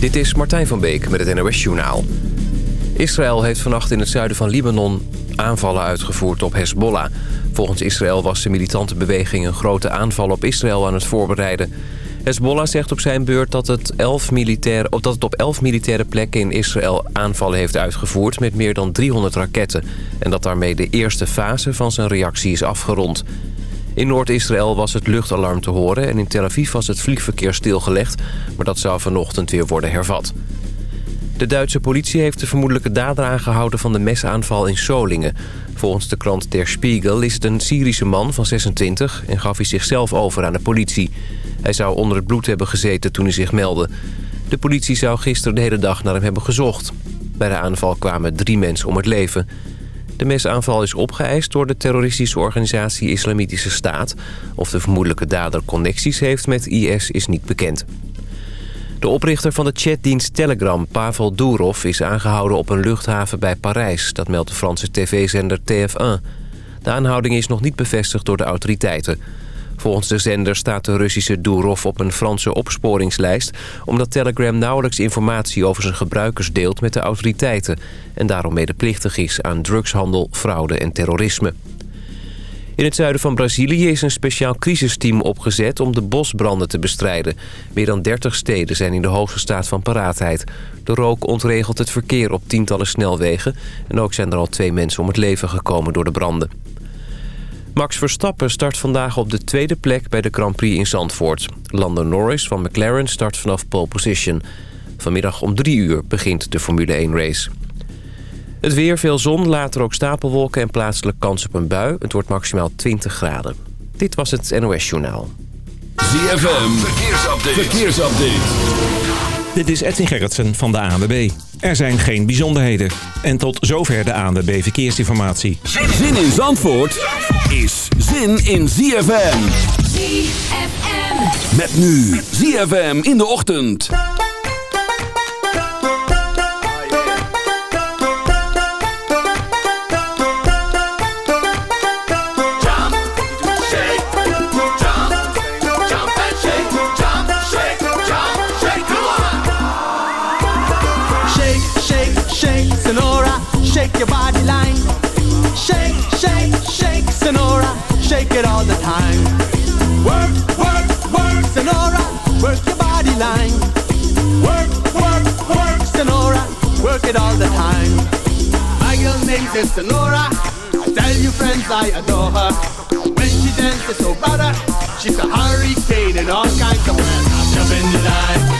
Dit is Martijn van Beek met het NOS Journaal. Israël heeft vannacht in het zuiden van Libanon aanvallen uitgevoerd op Hezbollah. Volgens Israël was de militante beweging een grote aanval op Israël aan het voorbereiden. Hezbollah zegt op zijn beurt dat het, elf militair, dat het op elf militaire plekken in Israël aanvallen heeft uitgevoerd... met meer dan 300 raketten. En dat daarmee de eerste fase van zijn reactie is afgerond. In Noord-Israël was het luchtalarm te horen en in Tel Aviv was het vliegverkeer stilgelegd... maar dat zou vanochtend weer worden hervat. De Duitse politie heeft de vermoedelijke dader aangehouden van de mesaanval in Solingen. Volgens de krant Der Spiegel is het een Syrische man van 26 en gaf hij zichzelf over aan de politie. Hij zou onder het bloed hebben gezeten toen hij zich meldde. De politie zou gisteren de hele dag naar hem hebben gezocht. Bij de aanval kwamen drie mensen om het leven. De mesaanval is opgeëist door de terroristische organisatie Islamitische Staat. Of de vermoedelijke dader connecties heeft met IS is niet bekend. De oprichter van de chatdienst Telegram, Pavel Durov... is aangehouden op een luchthaven bij Parijs. Dat meldt de Franse tv-zender TF1. De aanhouding is nog niet bevestigd door de autoriteiten. Volgens de zender staat de Russische Durov op een Franse opsporingslijst... omdat Telegram nauwelijks informatie over zijn gebruikers deelt met de autoriteiten... en daarom medeplichtig is aan drugshandel, fraude en terrorisme. In het zuiden van Brazilië is een speciaal crisisteam opgezet om de bosbranden te bestrijden. Meer dan 30 steden zijn in de hoogste staat van paraatheid. De rook ontregelt het verkeer op tientallen snelwegen... en ook zijn er al twee mensen om het leven gekomen door de branden. Max Verstappen start vandaag op de tweede plek bij de Grand Prix in Zandvoort. Lando Norris van McLaren start vanaf pole position. Vanmiddag om drie uur begint de Formule 1 race. Het weer, veel zon, later ook stapelwolken en plaatselijk kans op een bui. Het wordt maximaal 20 graden. Dit was het NOS Journaal. ZFM, verkeersupdate. Dit is Edwin Gerritsen van de ANWB. Er zijn geen bijzonderheden. En tot zover de ANWB Verkeersinformatie. Zin in Zandvoort is zin in ZFM. ZFM. Met nu ZFM in de ochtend. Your body line. Shake, shake, shake, Sonora, shake it all the time. Work, work, work, Sonora, work your body line. Work, work, work, Sonora, work it all the time. My girl name is Sonora. I tell your friends I adore her. When she dances oh, so better, she's a hurricane in all kinds of ways. Jump in the line,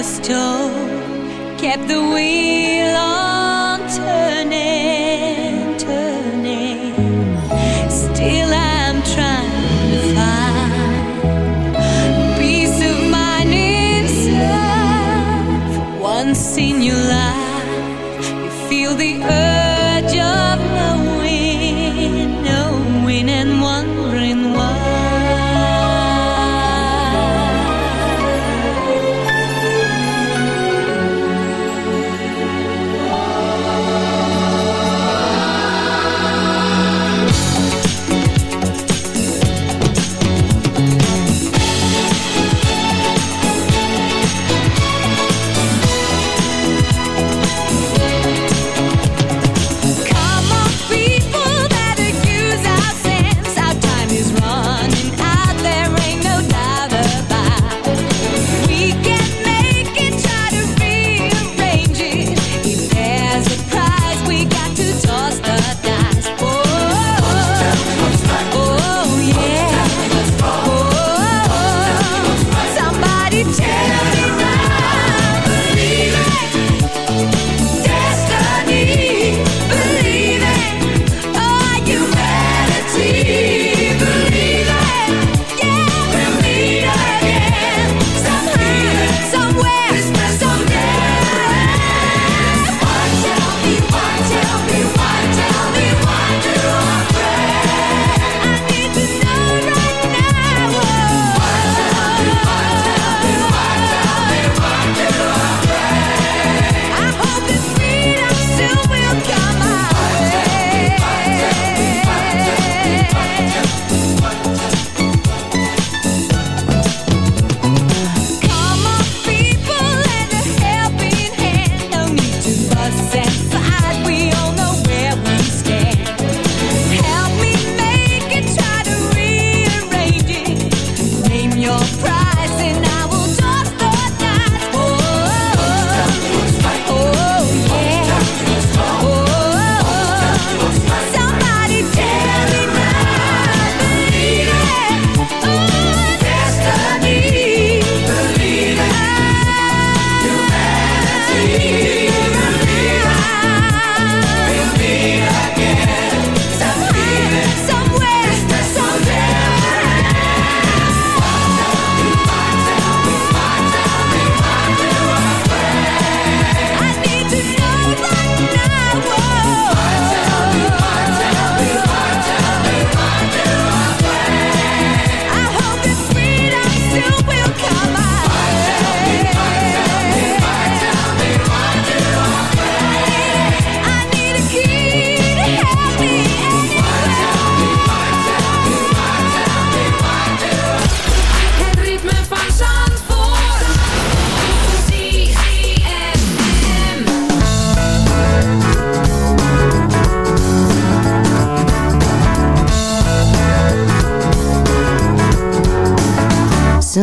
was told kept the wind.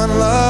one love.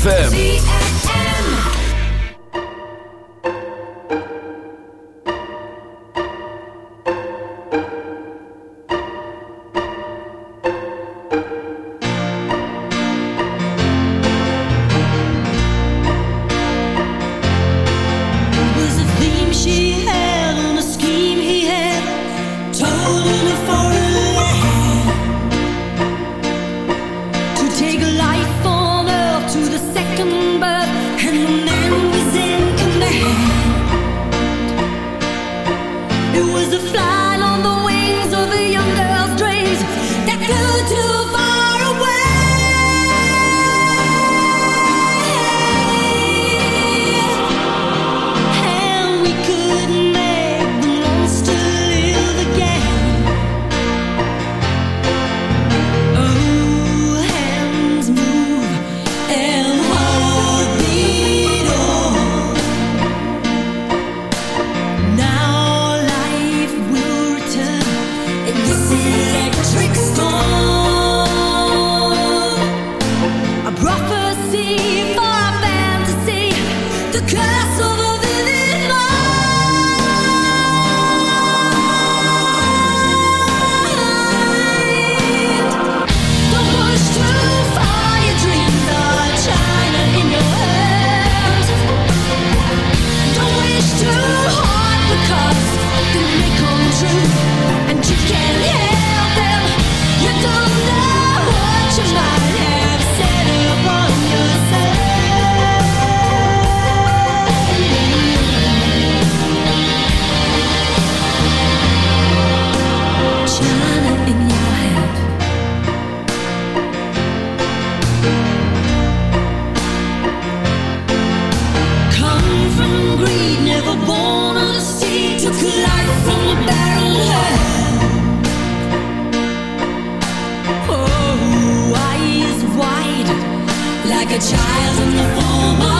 ZFM. a child in the form of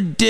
never did.